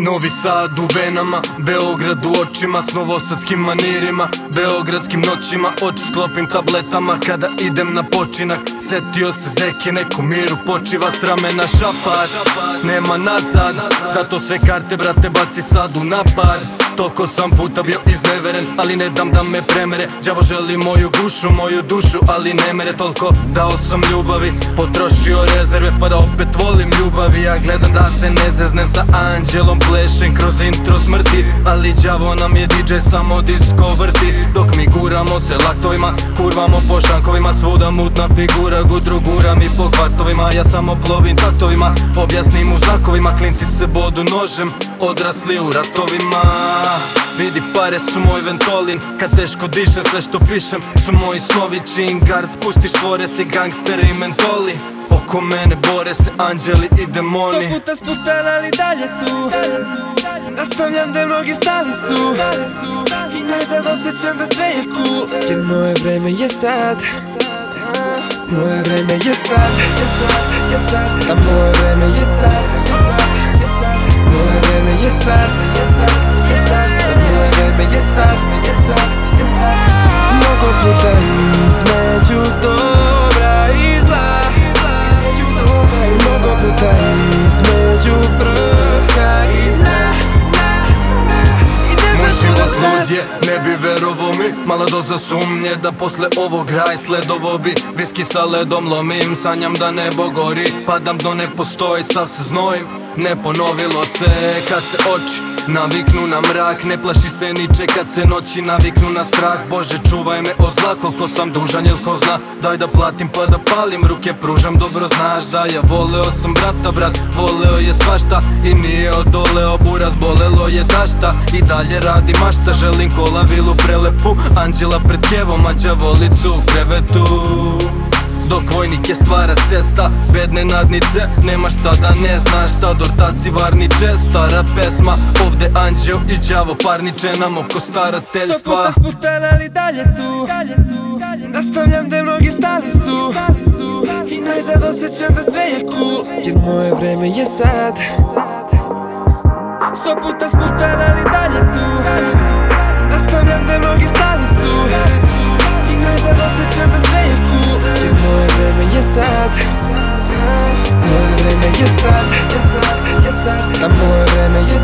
Novi Sad u venama, Beograd u očima S novosadskim manirima, beogradskim noćima Oči sklopim tabletama kada idem na počinak Setio se zeke, neko miru počiva s ramena šapar. Nema nazad, zato sve karte brate baci sad u napad Toliko sam puta bio izneveren, ali ne dam da me premere. Đavo želi moju gušu, moju dušu, ali ne mere toliko. Dao sam ljubavi, potrošio rezerve pa da opet volim ljubavi. Ja gledam da se ne zeznem sa anđelom, plešem kroz intro smrti. Ali đavo nam je DJ samo disco vrti. Dok mi guramo se laktovima, kurvamo po šankovima. Svuda mutna figura, gudru guram i po kvartovima. Ja samo plovim taktovima, objasnim u znakovima. Klinci se bodu nožem, odrasli u ratovima Vidi pare su moj ventolin Kad teško dišem sve što pišem Su moji snovi. Čingar Spustiš tvore se gangsteri i mentoli. Oko mene bore se anđeli i demoni. Sto puta sputan ali dalje tu. Nastavljam da mnogi stali su. I najzad osjećam da sve je cool. Jer moje vreme je sad. Moje vreme je sad. Je sad Da moje vreme je sad Mala doza sumnje da posle ovog raj sledovo bi Viski sa ledom lomim, sanjam da nebo gori Padam do ne postoji, sav se znojim Ne ponovilo se. Kad se oči naviknu na mrak Ne plaši se niče kad se noći naviknu na strah. Bože čuvaj me od zla koliko sam dužan jel ko zna? Daj da platim pa da palim ruke pružam dobro znaš da ja voleo sam brata brat Voleo je svašta i nije odoleo buraz Bolelo je tašta. I dalje radi mašta Želim kola vilu prelepu Anđela pred kevom a đavolicu u krevetu. Dok vojnik je stvara cesta Bedne nadnice, nema šta da ne znaš Šta dortaci varniče, stara pesma. Ovde anđeo i đavo parniče nam oko Sto starateljstva puta sputan ali dalje tu Nastavljam da mnogi stali su. I najzad osjećam da sve je cool. Jer moje vreme je sad. Sto puta sputan ali dalje tu Yes, I, yes, I, yes, I.